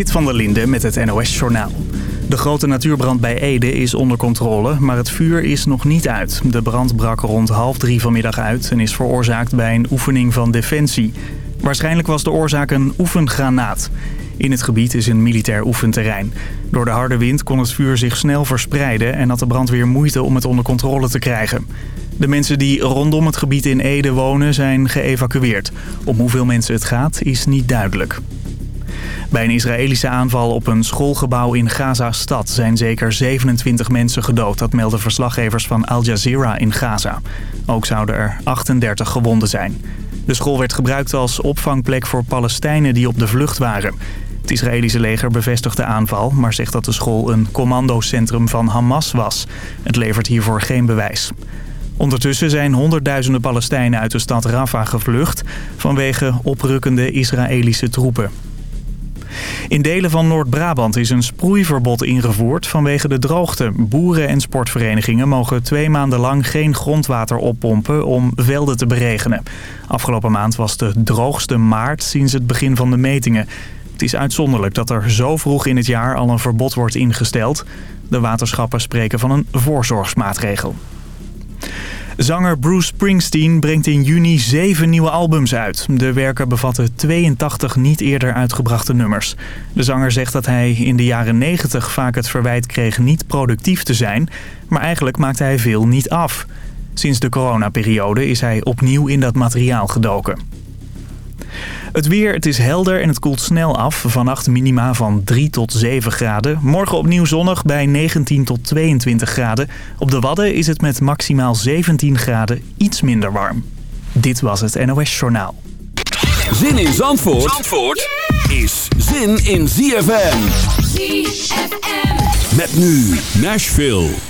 Zit van der Linde met het NOS-journaal. De grote natuurbrand bij Ede is onder controle, maar het vuur is nog niet uit. De brand brak rond half drie vanmiddag uit en is veroorzaakt bij een oefening van Defensie. Waarschijnlijk was de oorzaak een oefengranaat. In het gebied is een militair oefenterrein. Door de harde wind kon het vuur zich snel verspreiden en had de brandweer moeite om het onder controle te krijgen. De mensen die rondom het gebied in Ede wonen zijn geëvacueerd. Om hoeveel mensen het gaat is niet duidelijk. Bij een Israëlische aanval op een schoolgebouw in Gaza-stad zijn zeker 27 mensen gedood. Dat melden verslaggevers van Al Jazeera in Gaza. Ook zouden er 38 gewonden zijn. De school werd gebruikt als opvangplek voor Palestijnen die op de vlucht waren. Het Israëlische leger bevestigt de aanval, maar zegt dat de school een commandocentrum van Hamas was. Het levert hiervoor geen bewijs. Ondertussen zijn honderdduizenden Palestijnen uit de stad Rafah gevlucht... vanwege oprukkende Israëlische troepen. In delen van Noord-Brabant is een sproeiverbod ingevoerd vanwege de droogte. Boeren en sportverenigingen mogen twee maanden lang geen grondwater oppompen om velden te beregenen. Afgelopen maand was de droogste maart sinds het begin van de metingen. Het is uitzonderlijk dat er zo vroeg in het jaar al een verbod wordt ingesteld. De waterschappen spreken van een voorzorgsmaatregel. Zanger Bruce Springsteen brengt in juni zeven nieuwe albums uit. De werken bevatten 82 niet eerder uitgebrachte nummers. De zanger zegt dat hij in de jaren 90 vaak het verwijt kreeg niet productief te zijn... maar eigenlijk maakte hij veel niet af. Sinds de coronaperiode is hij opnieuw in dat materiaal gedoken. Het weer, het is helder en het koelt snel af. Vannacht minima van 3 tot 7 graden. Morgen opnieuw zonnig bij 19 tot 22 graden. Op de Wadden is het met maximaal 17 graden iets minder warm. Dit was het NOS Journaal. Zin in Zandvoort, Zandvoort is zin in ZFM. ZFM. Met nu Nashville.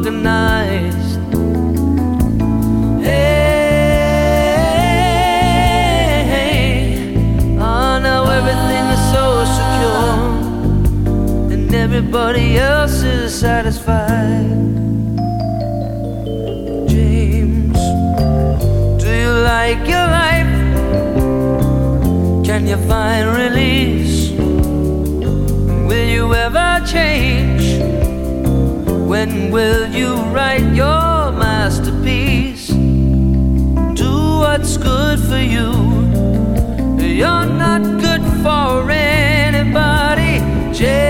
organized. Hey, oh, now everything is so secure and everybody else is satisfied. James, do you like your life? Can you find release? Will you ever change? When will anybody,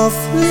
Softly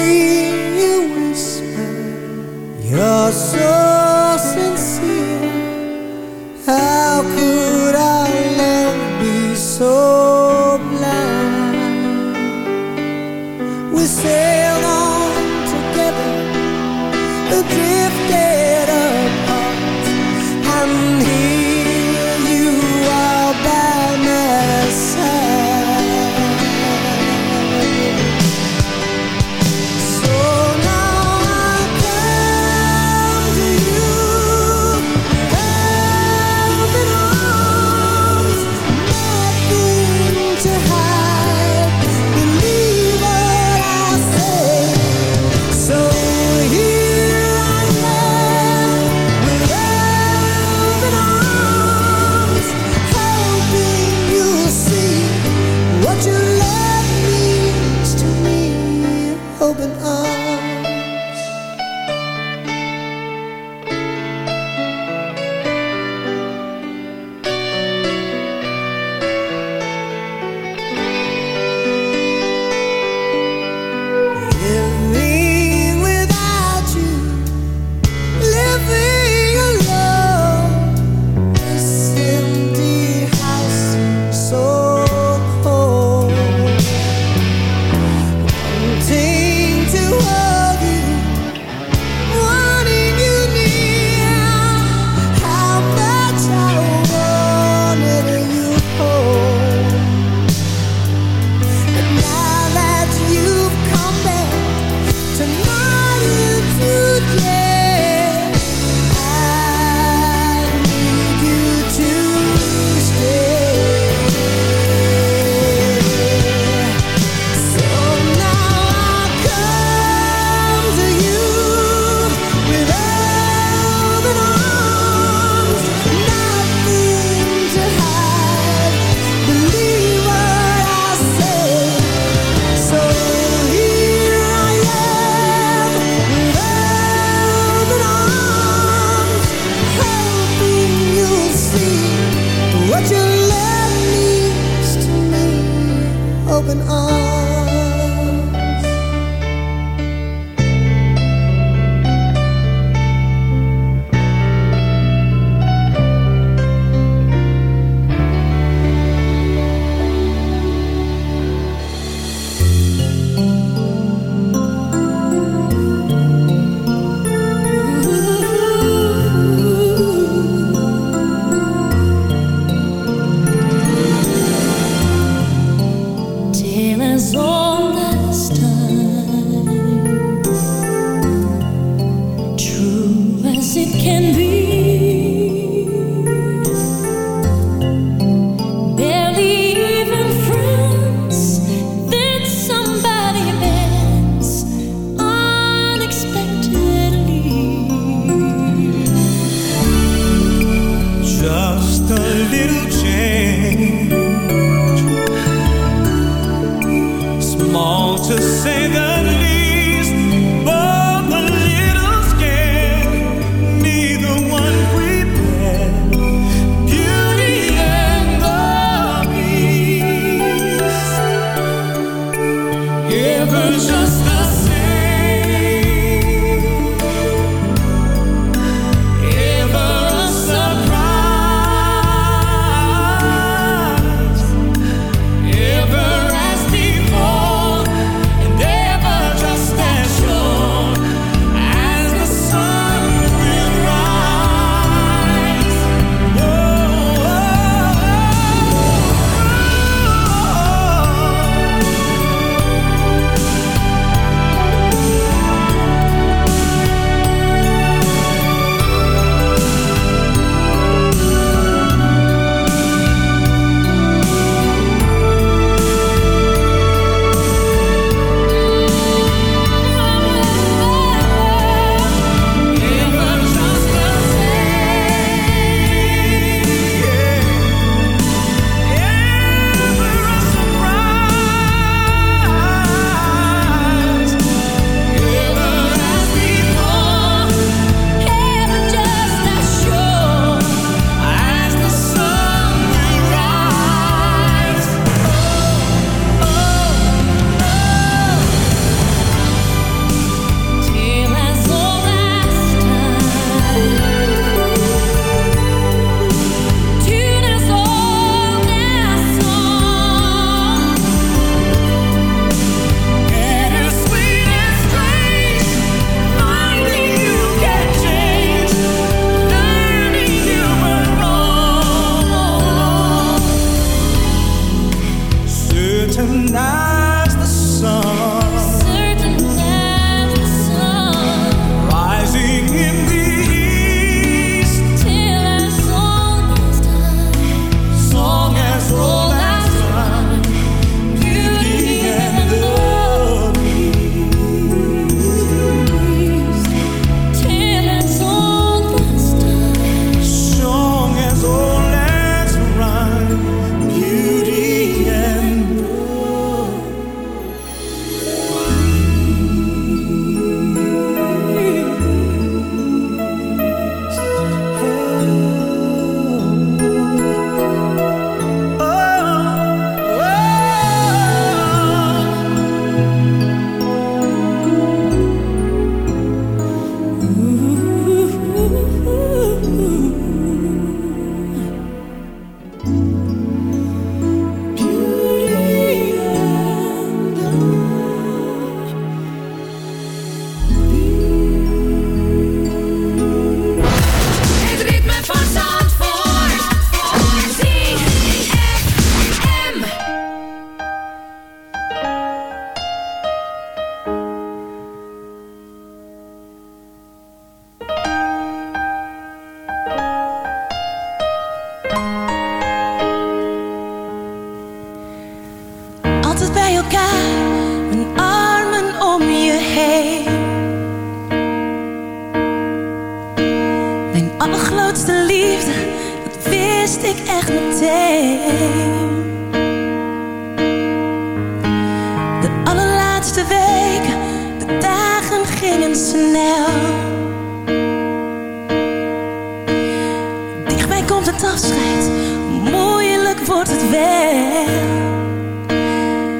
just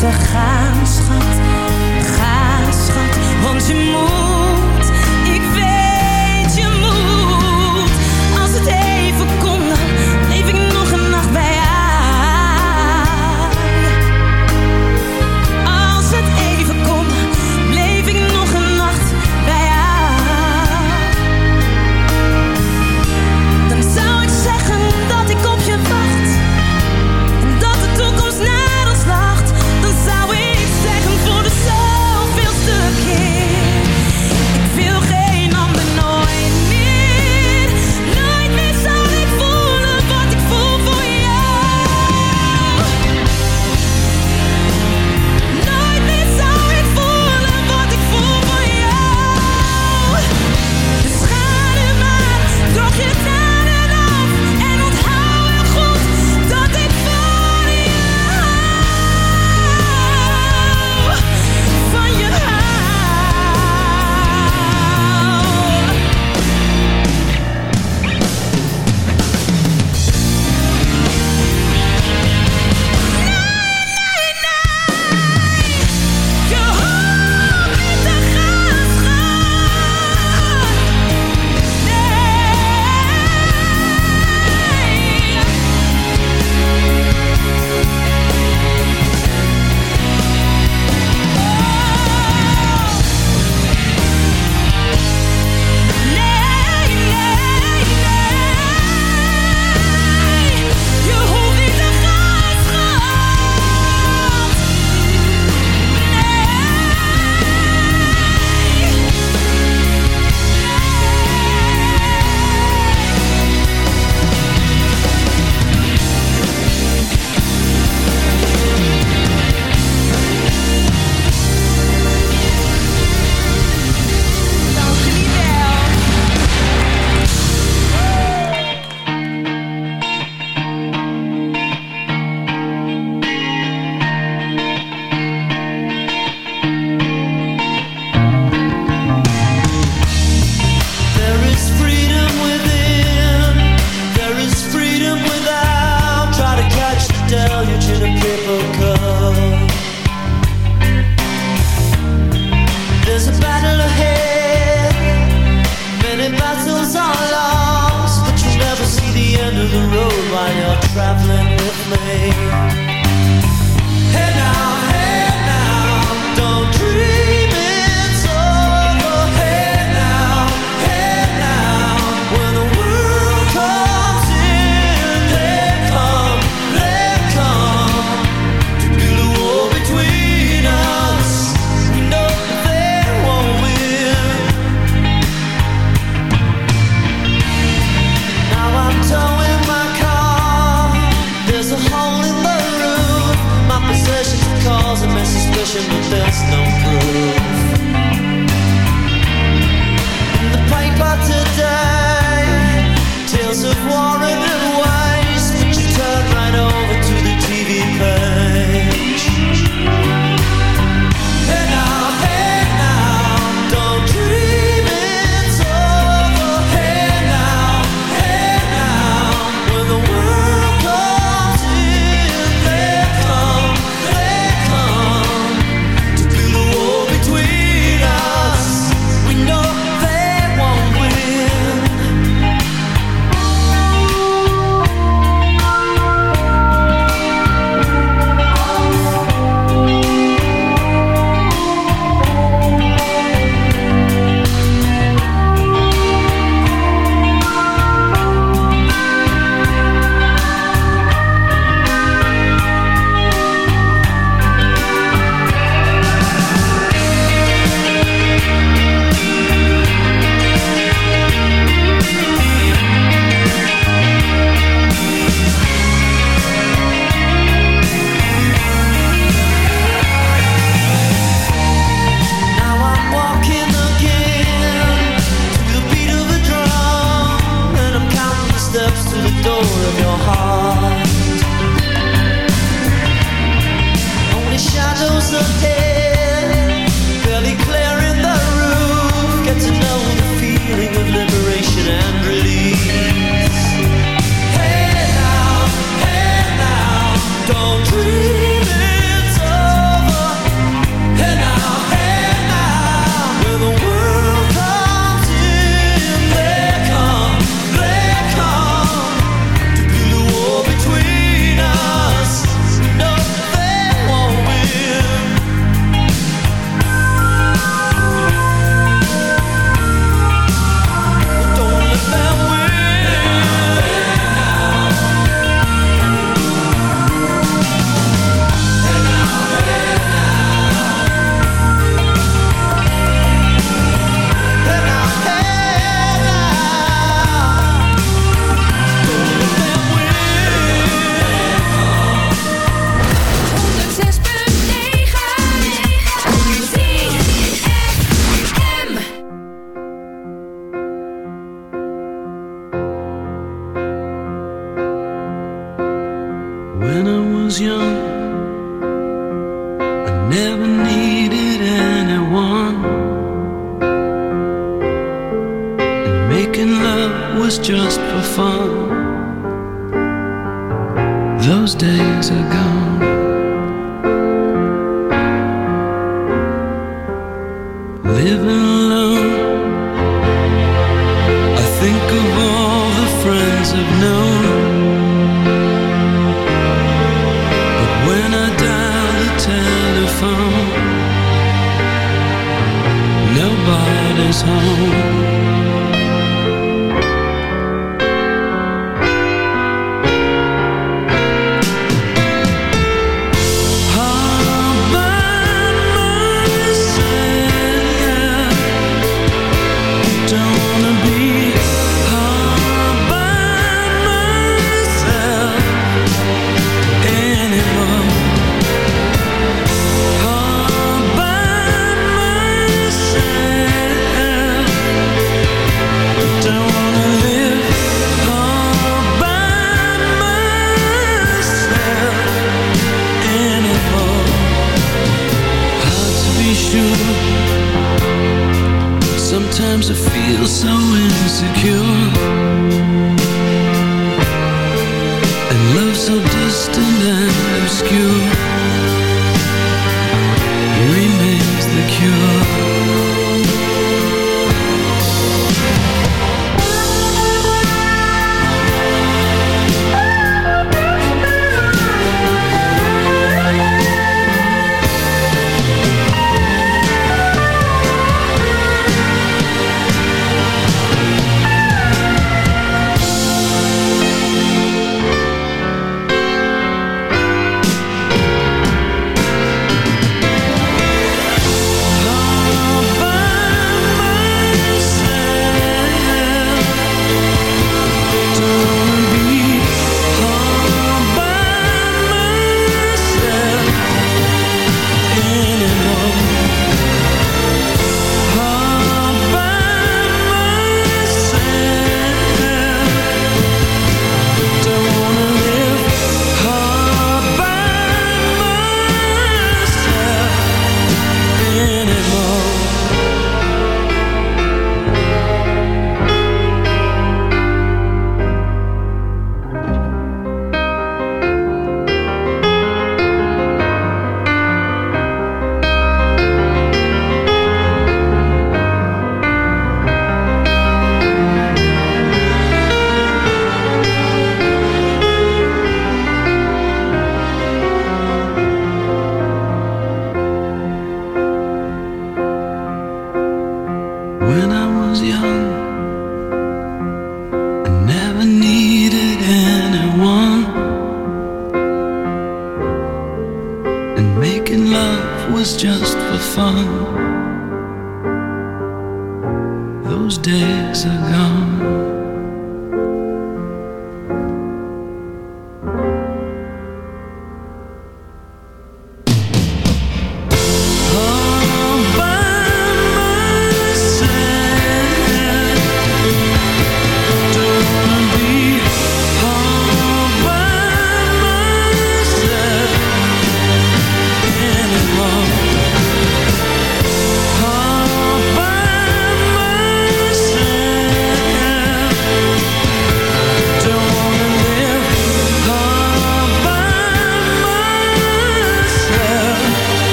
te gaan.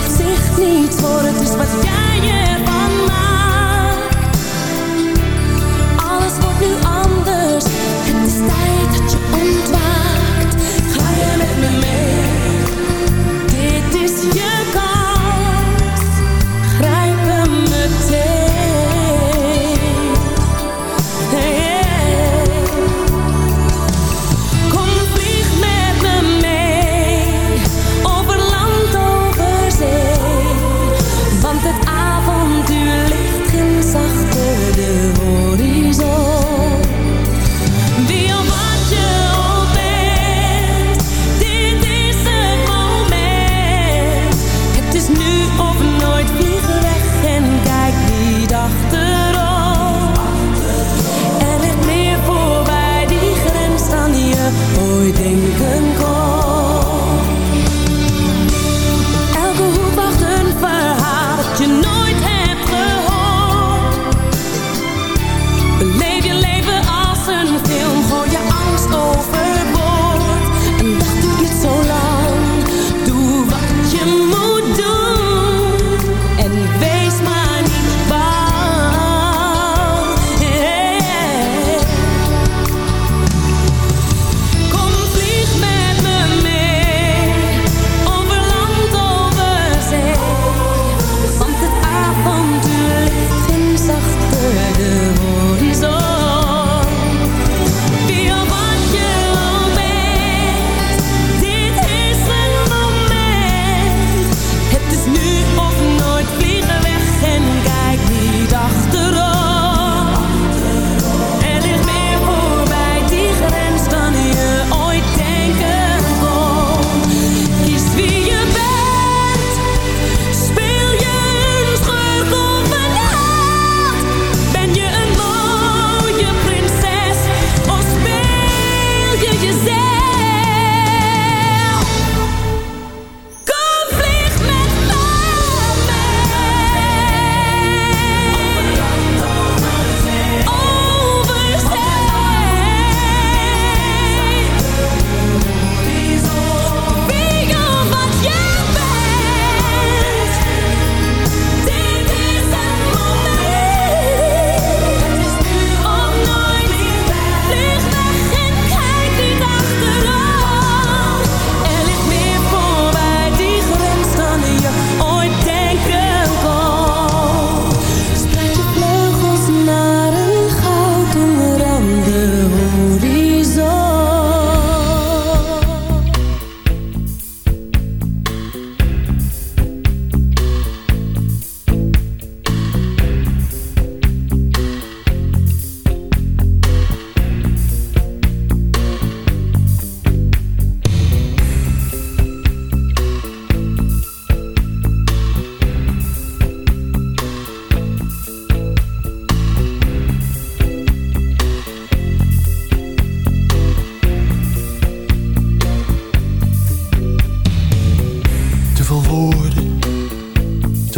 op zich niet voor. Het is wat jij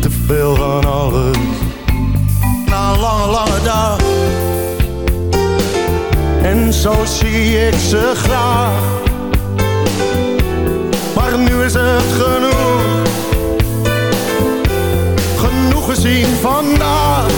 Te veel van alles. Na een lange, lange dag. En zo zie ik ze graag. Maar nu is het genoeg. Genoeg gezien vandaag.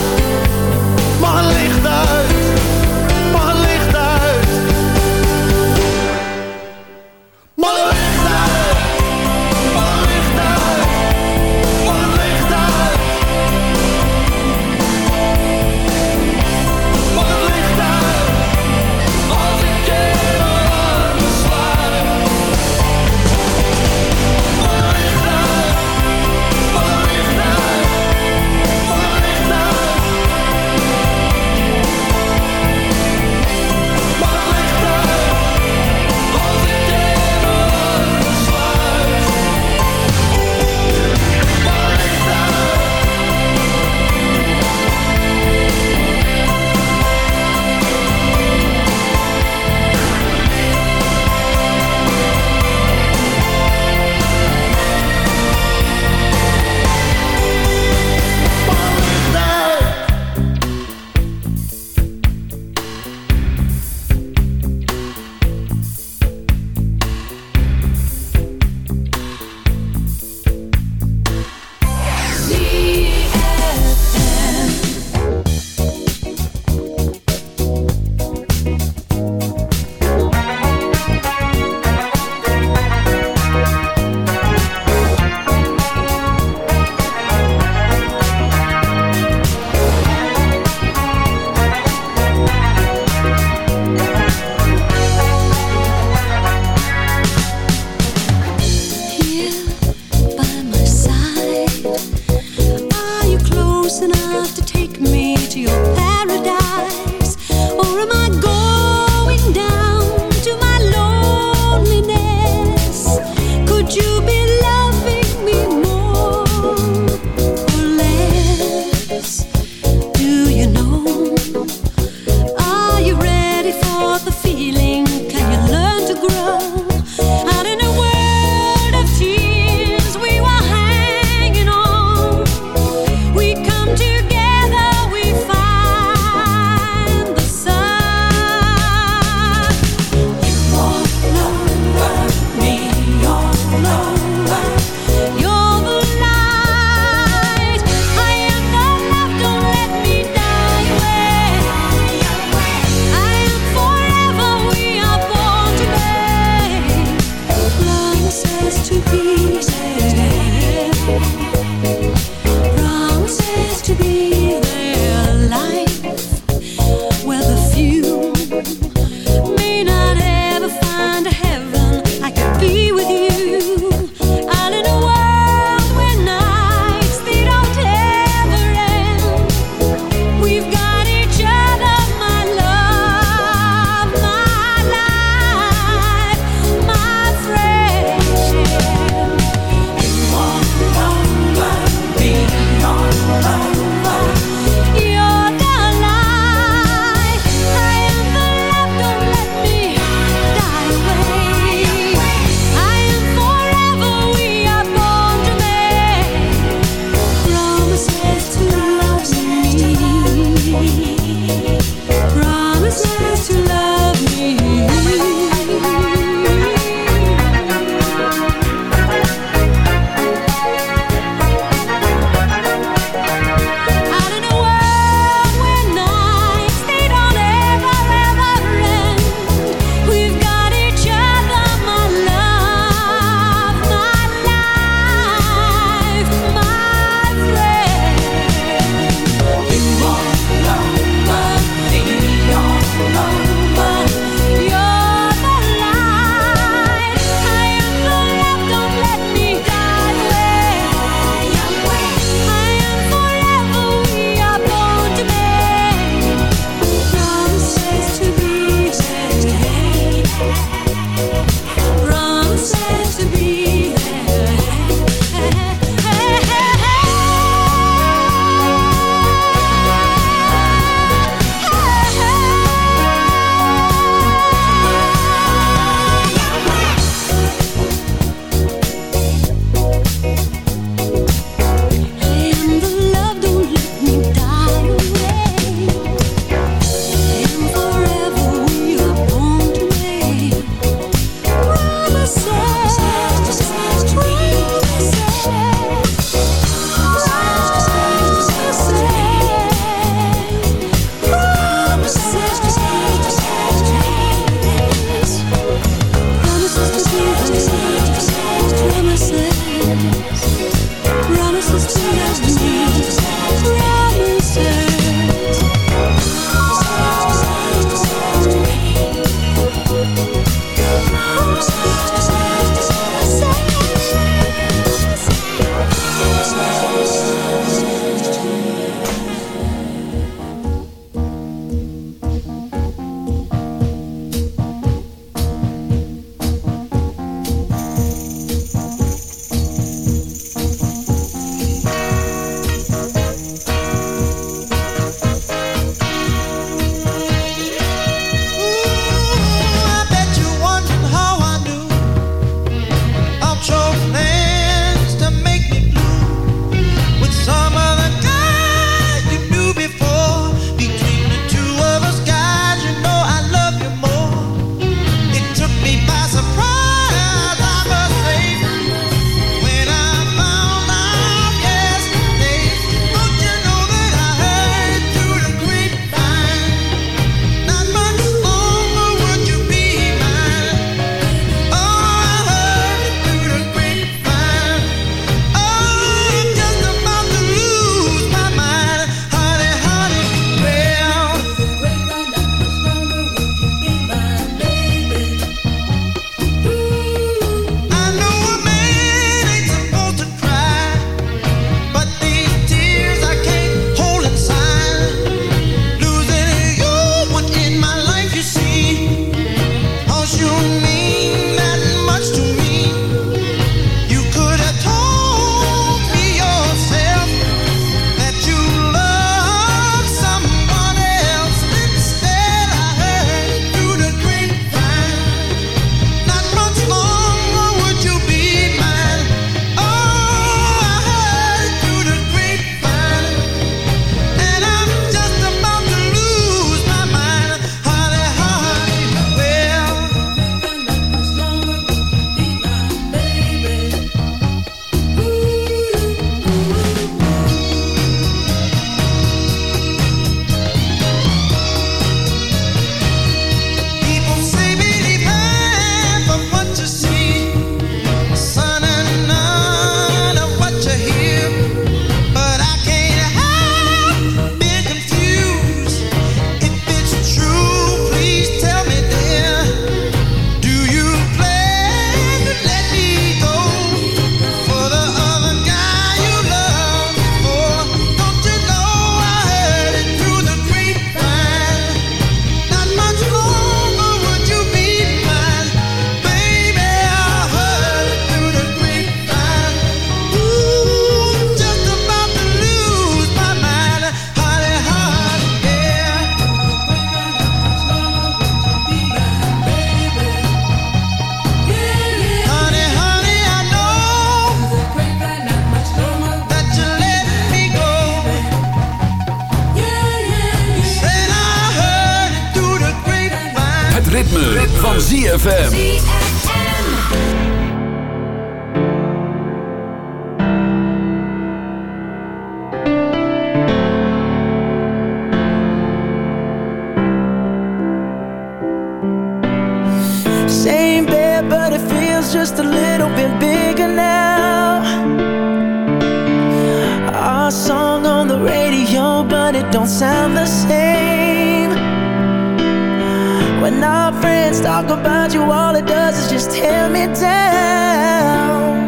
When our friends talk about you, all it does is just tear me down.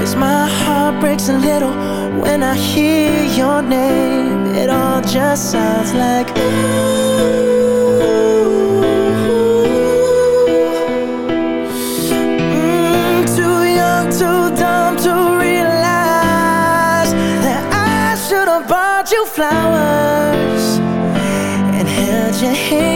Cause my heart breaks a little when I hear your name. It all just sounds like ooh. Mm, too young, too dumb to realize that I should have bought you flowers and held your hand.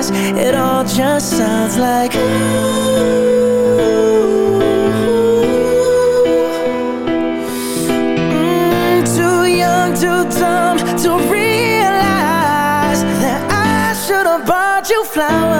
eyes. It all just sounds like Mm, too young, too dumb to realize that I should have bought you flowers